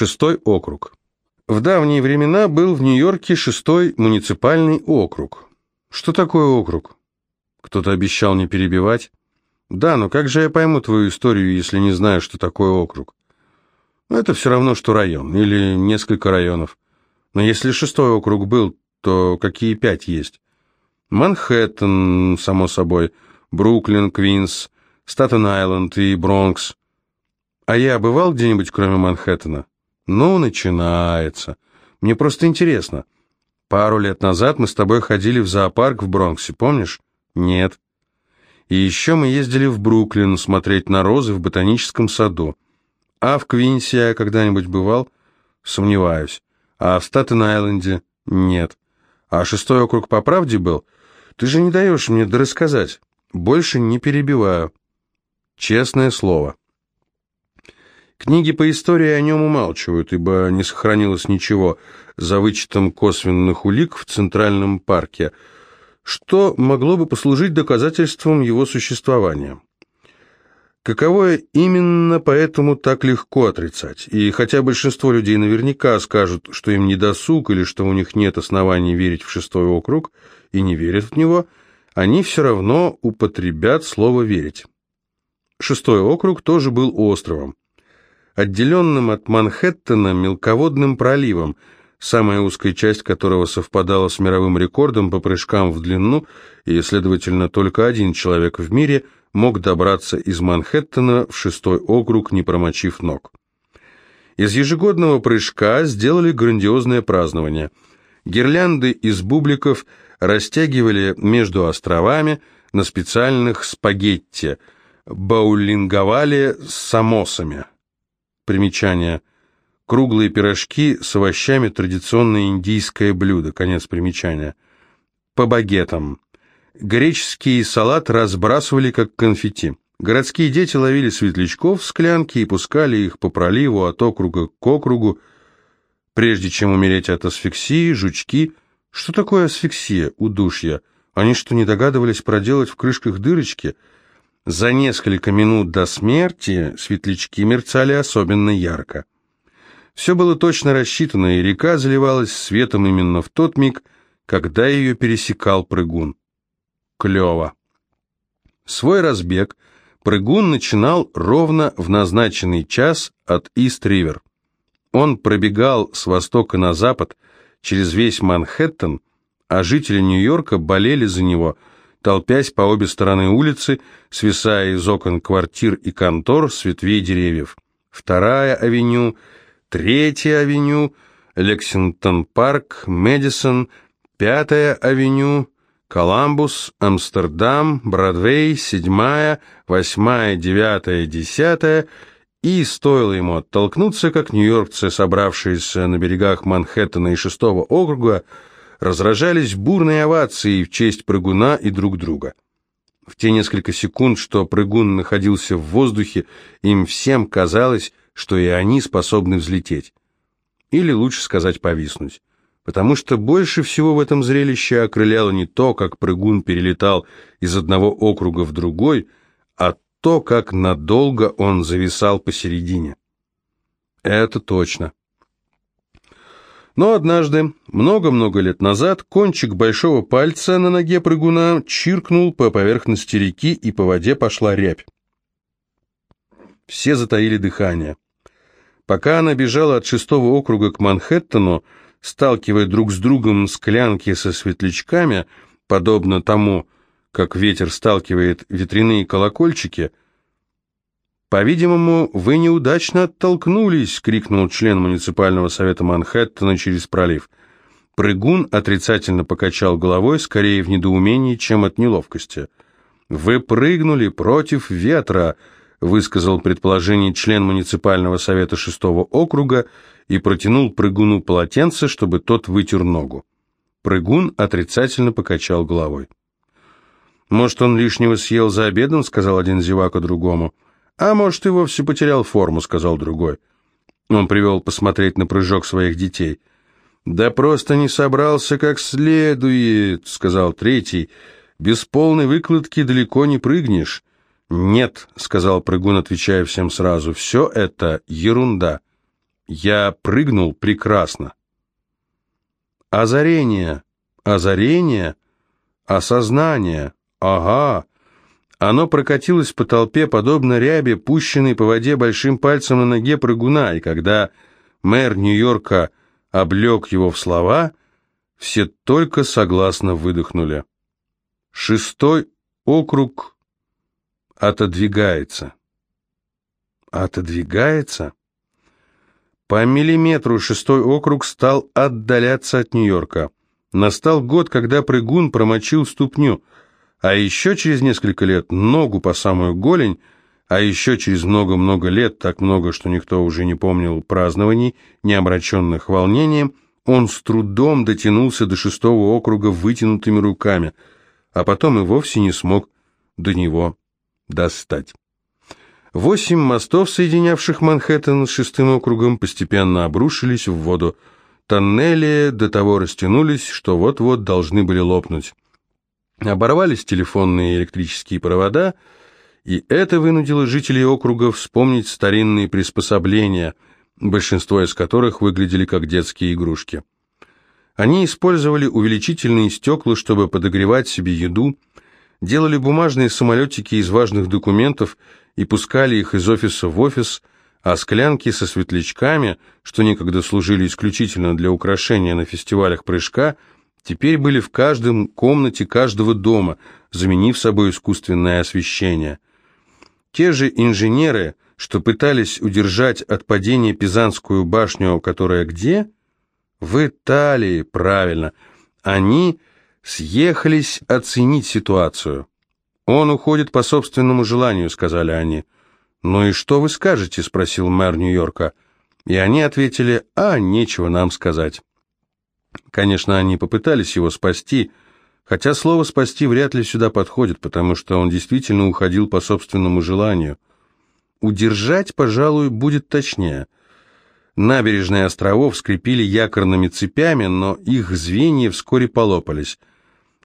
Шестой округ. В давние времена был в Нью-Йорке шестой муниципальный округ. Что такое округ? Кто-то обещал не перебивать. Да, но как же я пойму твою историю, если не знаю, что такое округ? Ну, это все равно, что район, или несколько районов. Но если шестой округ был, то какие пять есть? Манхэттен, само собой, Бруклин, Квинс, Статен-Айленд и Бронкс. А я бывал где-нибудь, кроме Манхэттена? Ну, начинается. Мне просто интересно. Пару лет назад мы с тобой ходили в зоопарк в Бронксе, помнишь? Нет. И еще мы ездили в Бруклин смотреть на розы в ботаническом саду. А в Квинсе я когда-нибудь бывал? Сомневаюсь. А в Статен-Айленде? Нет. А шестой округ по правде был? Ты же не даешь мне дорассказать. Больше не перебиваю. Честное слово. Книги по истории о нем умалчивают, ибо не сохранилось ничего за вычетом косвенных улик в Центральном парке, что могло бы послужить доказательством его существования. Каковое именно поэтому так легко отрицать? И хотя большинство людей наверняка скажут, что им не досуг или что у них нет оснований верить в шестой округ и не верят в него, они все равно употребят слово «верить». Шестой округ тоже был островом, отделенным от Манхэттена мелководным проливом, самая узкая часть которого совпадала с мировым рекордом по прыжкам в длину, и, следовательно, только один человек в мире – мог добраться из Манхэттена в шестой округ, не промочив ног. Из ежегодного прыжка сделали грандиозное празднование. Гирлянды из бубликов растягивали между островами на специальных спагетти, баулинговали с самосами. Примечание. Круглые пирожки с овощами – традиционное индийское блюдо. Конец примечания. По багетам. Греческий салат разбрасывали как конфетти. Городские дети ловили светлячков в склянки и пускали их по проливу от округа к округу. Прежде чем умереть от асфиксии, жучки... Что такое асфиксия, удушья? Они что, не догадывались проделать в крышках дырочки? За несколько минут до смерти светлячки мерцали особенно ярко. Все было точно рассчитано, и река заливалась светом именно в тот миг, когда ее пересекал прыгун клево. Свой разбег прыгун начинал ровно в назначенный час от Ист-Ривер. Он пробегал с востока на запад через весь Манхэттен, а жители Нью-Йорка болели за него, толпясь по обе стороны улицы, свисая из окон квартир и контор с ветвей деревьев. Вторая авеню, третья авеню, Лексингтон-парк, Мэдисон, пятая авеню, Коламбус, Амстердам, Бродвей, седьмая, восьмая, девятая, десятая, и стоило ему оттолкнуться, как нью-йоркцы, собравшиеся на берегах Манхэттена и шестого округа, разражались бурной овацией в честь прыгуна и друг друга. В те несколько секунд, что прыгун находился в воздухе, им всем казалось, что и они способны взлететь. Или лучше сказать повиснуть потому что больше всего в этом зрелище окрыляло не то, как прыгун перелетал из одного округа в другой, а то, как надолго он зависал посередине. Это точно. Но однажды, много-много лет назад, кончик большого пальца на ноге прыгуна чиркнул по поверхности реки, и по воде пошла рябь. Все затаили дыхание. Пока она бежала от шестого округа к Манхэттену, сталкивая друг с другом склянки со светлячками, подобно тому, как ветер сталкивает ветряные колокольчики. «По-видимому, вы неудачно оттолкнулись!» — крикнул член муниципального совета Манхэттена через пролив. Прыгун отрицательно покачал головой, скорее в недоумении, чем от неловкости. «Вы прыгнули против ветра!» — высказал предположение член муниципального совета шестого округа и протянул прыгуну полотенце, чтобы тот вытер ногу. Прыгун отрицательно покачал головой. «Может, он лишнего съел за обедом?» — сказал один зевака другому. «А может, и вовсе потерял форму», — сказал другой. Он привел посмотреть на прыжок своих детей. «Да просто не собрался как следует», — сказал третий. «Без полной выкладки далеко не прыгнешь». «Нет», — сказал прыгун, отвечая всем сразу, — «все это ерунда». Я прыгнул прекрасно. Озарение, озарение, осознание, ага. Оно прокатилось по толпе, подобно рябе, пущенной по воде большим пальцем на ноге прыгуна, и когда мэр Нью-Йорка облег его в слова, все только согласно выдохнули. Шестой округ отодвигается. Отодвигается? По миллиметру шестой округ стал отдаляться от Нью-Йорка. Настал год, когда прыгун промочил ступню, а еще через несколько лет ногу по самую голень, а еще через много-много лет, так много, что никто уже не помнил празднований, не омраченных волнением, он с трудом дотянулся до шестого округа вытянутыми руками, а потом и вовсе не смог до него достать. Восемь мостов, соединявших Манхэттен с шестым округом, постепенно обрушились в воду. Тоннели до того растянулись, что вот-вот должны были лопнуть. Оборвались телефонные и электрические провода, и это вынудило жителей округа вспомнить старинные приспособления, большинство из которых выглядели как детские игрушки. Они использовали увеличительные стекла, чтобы подогревать себе еду, делали бумажные самолетики из важных документов и пускали их из офиса в офис, а склянки со светлячками, что некогда служили исключительно для украшения на фестивалях прыжка, теперь были в каждом комнате каждого дома, заменив собой искусственное освещение. Те же инженеры, что пытались удержать от падения Пизанскую башню, которая где? В Италии, правильно. Они съехались оценить ситуацию. «Он уходит по собственному желанию», — сказали они. «Ну и что вы скажете?» — спросил мэр Нью-Йорка. И они ответили, «А, нечего нам сказать». Конечно, они попытались его спасти, хотя слово «спасти» вряд ли сюда подходит, потому что он действительно уходил по собственному желанию. Удержать, пожалуй, будет точнее. Набережные островов скрепили якорными цепями, но их звенья вскоре полопались.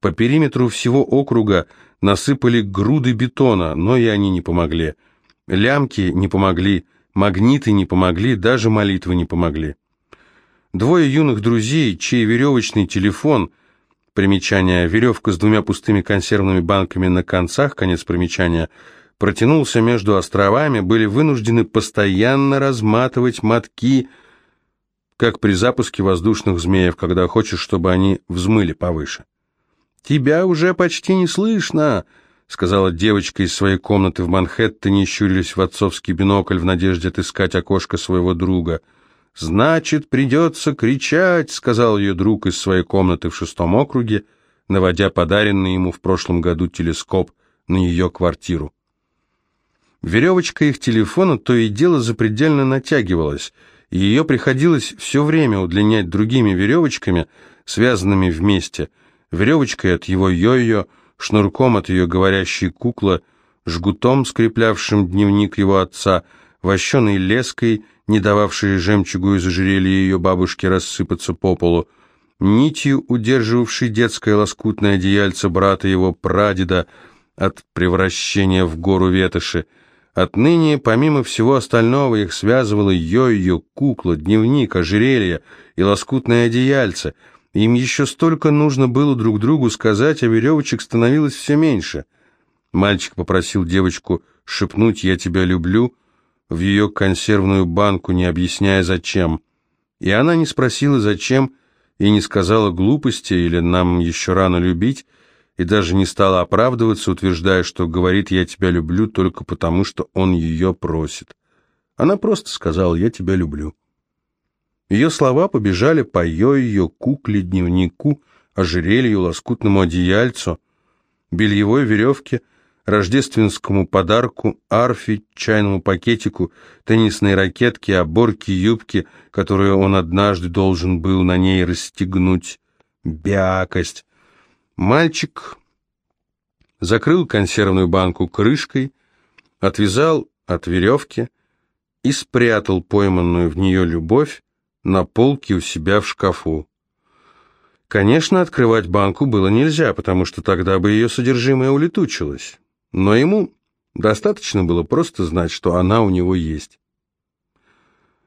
По периметру всего округа насыпали груды бетона, но и они не помогли. Лямки не помогли, магниты не помогли, даже молитвы не помогли. Двое юных друзей, чей веревочный телефон, примечание, веревка с двумя пустыми консервными банками на концах, конец примечания, протянулся между островами, были вынуждены постоянно разматывать мотки, как при запуске воздушных змеев, когда хочешь, чтобы они взмыли повыше. «Тебя уже почти не слышно», — сказала девочка из своей комнаты в Манхэттене, щурились в отцовский бинокль в надежде отыскать окошко своего друга. «Значит, придется кричать», — сказал ее друг из своей комнаты в шестом округе, наводя подаренный ему в прошлом году телескоп на ее квартиру. Веревочка их телефона то и дело запредельно натягивалась, и ее приходилось все время удлинять другими веревочками, связанными вместе — веревочкой от его йо-йо, шнурком от ее говорящей куклы, жгутом, скреплявшим дневник его отца, вощеной леской, не дававшей жемчугу из ожерелья ее бабушки рассыпаться по полу, нитью, удерживавшей детское лоскутное одеяльце брата его прадеда от превращения в гору ветоши. Отныне, помимо всего остального, их связывало йо-йо, кукла, дневник, ожерелье и лоскутное одеяльце — им еще столько нужно было друг другу сказать, а веревочек становилось все меньше. Мальчик попросил девочку шепнуть «я тебя люблю» в ее консервную банку, не объясняя зачем. И она не спросила зачем, и не сказала глупости или «нам еще рано любить», и даже не стала оправдываться, утверждая, что говорит «я тебя люблю» только потому, что он ее просит. Она просто сказала «я тебя люблю». Ее слова побежали по ее кукле, дневнику, ожерелью, лоскутному одеяльцу, бельевой веревке, рождественскому подарку, арфе, чайному пакетику, теннисной ракетке, оборке юбки, которую он однажды должен был на ней расстегнуть. Бякость. Мальчик закрыл консервную банку крышкой, отвязал от веревки и спрятал пойманную в нее любовь на полке у себя в шкафу. Конечно, открывать банку было нельзя, потому что тогда бы ее содержимое улетучилось. Но ему достаточно было просто знать, что она у него есть.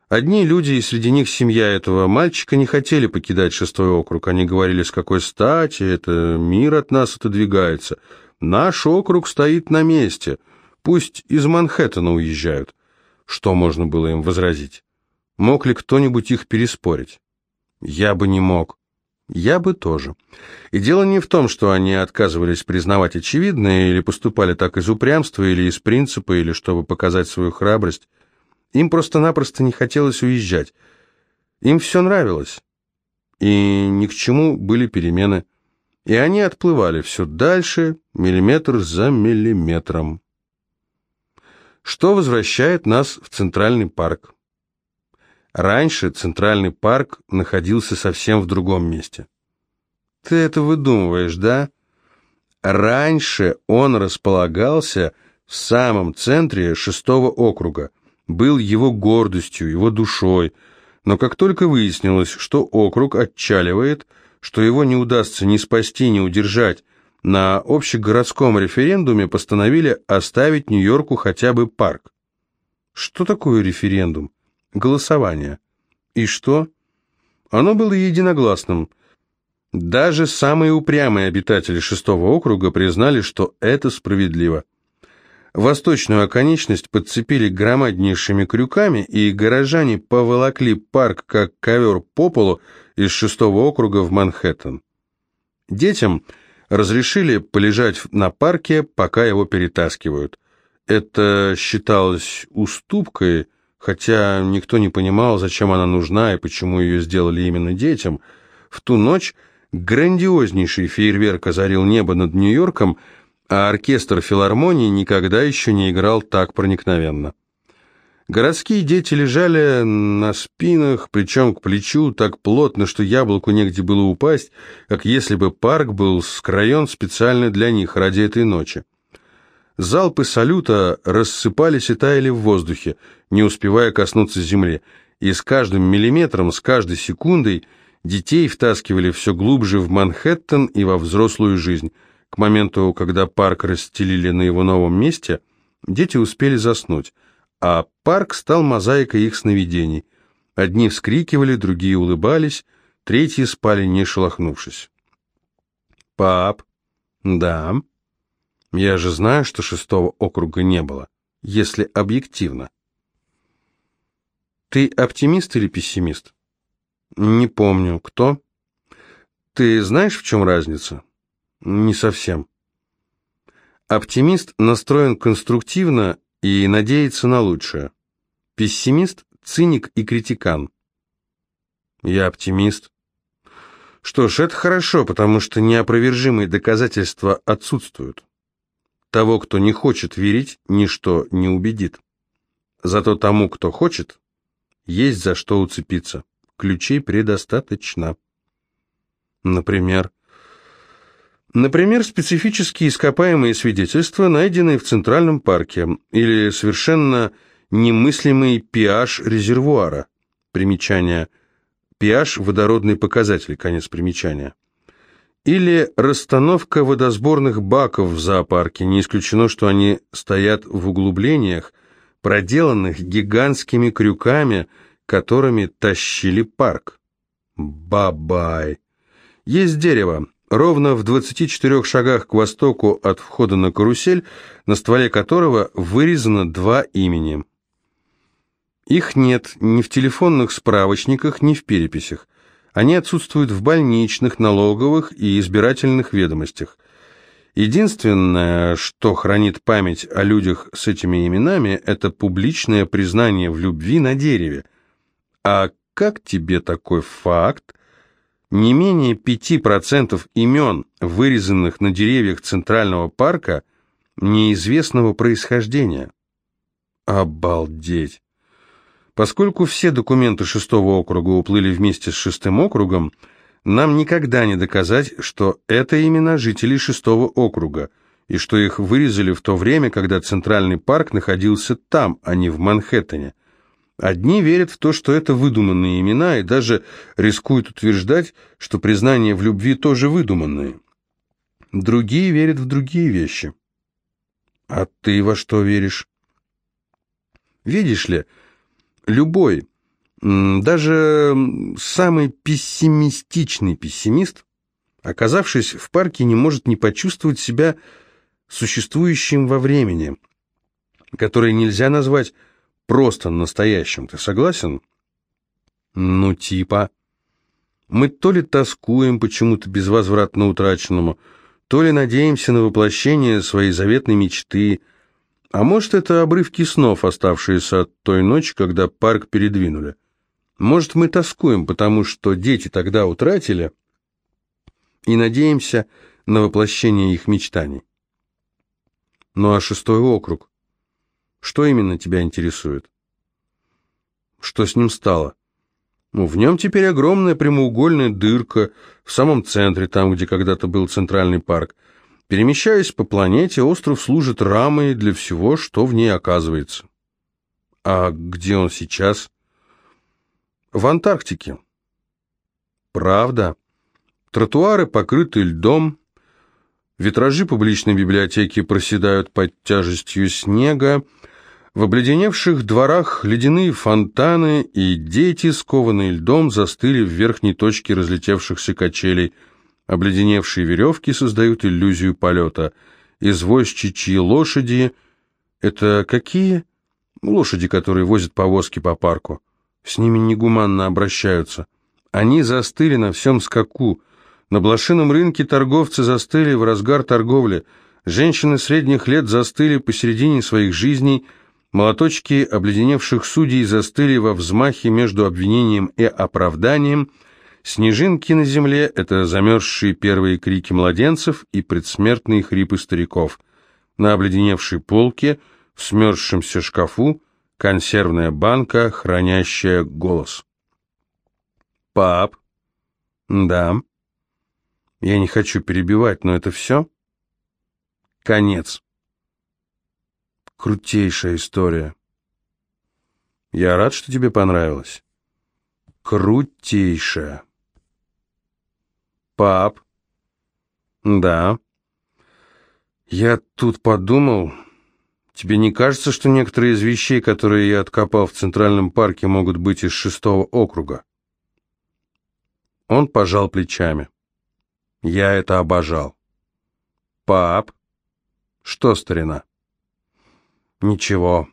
Одни люди, и среди них семья этого мальчика, не хотели покидать шестой округ. Они говорили, с какой стати, это мир от нас отодвигается. Наш округ стоит на месте. Пусть из Манхэттена уезжают. Что можно было им возразить? Мог ли кто-нибудь их переспорить? Я бы не мог. Я бы тоже. И дело не в том, что они отказывались признавать очевидное, или поступали так из упрямства, или из принципа, или чтобы показать свою храбрость. Им просто-напросто не хотелось уезжать. Им все нравилось. И ни к чему были перемены. И они отплывали все дальше, миллиметр за миллиметром. Что возвращает нас в Центральный парк. Раньше Центральный парк находился совсем в другом месте. Ты это выдумываешь, да? Раньше он располагался в самом центре шестого округа – был его гордостью, его душой, но как только выяснилось, что округ отчаливает, что его не удастся ни спасти, ни удержать, на общегородском референдуме постановили оставить Нью-Йорку хотя бы парк. Что такое референдум? Голосование. И что? Оно было единогласным. Даже самые упрямые обитатели шестого округа признали, что это справедливо. Восточную оконечность подцепили громаднейшими крюками, и горожане поволокли парк как ковер по полу из шестого округа в Манхэттен. Детям разрешили полежать на парке, пока его перетаскивают. Это считалось уступкой, хотя никто не понимал, зачем она нужна и почему ее сделали именно детям. В ту ночь грандиознейший фейерверк озарил небо над Нью-Йорком – а оркестр филармонии никогда еще не играл так проникновенно. Городские дети лежали на спинах, плечом к плечу, так плотно, что яблоку негде было упасть, как если бы парк был скроен специально для них ради этой ночи. Залпы салюта рассыпались и таяли в воздухе, не успевая коснуться земли, и с каждым миллиметром, с каждой секундой детей втаскивали все глубже в Манхэттен и во взрослую жизнь – к моменту, когда парк расстелили на его новом месте, дети успели заснуть, а парк стал мозаикой их сновидений. Одни вскрикивали, другие улыбались, третьи спали, не шелохнувшись. «Пап?» «Да?» «Я же знаю, что шестого округа не было, если объективно». «Ты оптимист или пессимист?» «Не помню. Кто?» «Ты знаешь, в чем разница?» Не совсем. Оптимист настроен конструктивно и надеется на лучшее. Пессимист – циник и критикан. Я оптимист. Что ж, это хорошо, потому что неопровержимые доказательства отсутствуют. Того, кто не хочет верить, ничто не убедит. Зато тому, кто хочет, есть за что уцепиться. Ключей предостаточно. Например, Например, специфические ископаемые свидетельства, найденные в Центральном парке, или совершенно немыслимый pH резервуара. Примечание. pH – водородный показатель, конец примечания. Или расстановка водосборных баков в зоопарке. Не исключено, что они стоят в углублениях, проделанных гигантскими крюками, которыми тащили парк. Бабай. Есть дерево, ровно в 24 шагах к востоку от входа на карусель, на стволе которого вырезано два имени. Их нет ни в телефонных справочниках, ни в переписях. Они отсутствуют в больничных, налоговых и избирательных ведомостях. Единственное, что хранит память о людях с этими именами, это публичное признание в любви на дереве. А как тебе такой факт не менее 5% имен, вырезанных на деревьях Центрального парка, неизвестного происхождения. Обалдеть! Поскольку все документы шестого округа уплыли вместе с шестым округом, нам никогда не доказать, что это имена жителей шестого округа, и что их вырезали в то время, когда Центральный парк находился там, а не в Манхэттене. Одни верят в то, что это выдуманные имена, и даже рискуют утверждать, что признания в любви тоже выдуманные. Другие верят в другие вещи. А ты во что веришь? Видишь ли, любой, Даже самый пессимистичный пессимист, оказавшись в парке, не может не почувствовать себя существующим во времени, которое нельзя назвать просто настоящим. Ты согласен? Ну, типа. Мы то ли тоскуем почему-то безвозвратно утраченному, то ли надеемся на воплощение своей заветной мечты, а может, это обрывки снов, оставшиеся от той ночи, когда парк передвинули. Может, мы тоскуем, потому что дети тогда утратили, и надеемся на воплощение их мечтаний. Ну а шестой округ? Что именно тебя интересует? Что с ним стало? Ну, в нем теперь огромная прямоугольная дырка в самом центре, там, где когда-то был центральный парк. Перемещаясь по планете, остров служит рамой для всего, что в ней оказывается. А где он сейчас? В Антарктике. Правда. Тротуары покрыты льдом, витражи публичной библиотеки проседают под тяжестью снега, в обледеневших дворах ледяные фонтаны и дети, скованные льдом, застыли в верхней точке разлетевшихся качелей. Обледеневшие веревки создают иллюзию полета. Извозчичьи лошади — это какие? Лошади, которые возят повозки по парку. С ними негуманно обращаются. Они застыли на всем скаку. На блошином рынке торговцы застыли в разгар торговли. Женщины средних лет застыли посередине своих жизней — Молоточки обледеневших судей застыли во взмахе между обвинением и оправданием. Снежинки на земле — это замерзшие первые крики младенцев и предсмертные хрипы стариков. На обледеневшей полке, в смерзшемся шкафу, консервная банка, хранящая голос. «Пап?» «Да». «Я не хочу перебивать, но это все?» «Конец». Крутейшая история. Я рад, что тебе понравилось. Крутейшая. Пап. Да. Я тут подумал, тебе не кажется, что некоторые из вещей, которые я откопал в Центральном парке, могут быть из шестого округа? Он пожал плечами. Я это обожал. Пап. Что, старина? Ничего.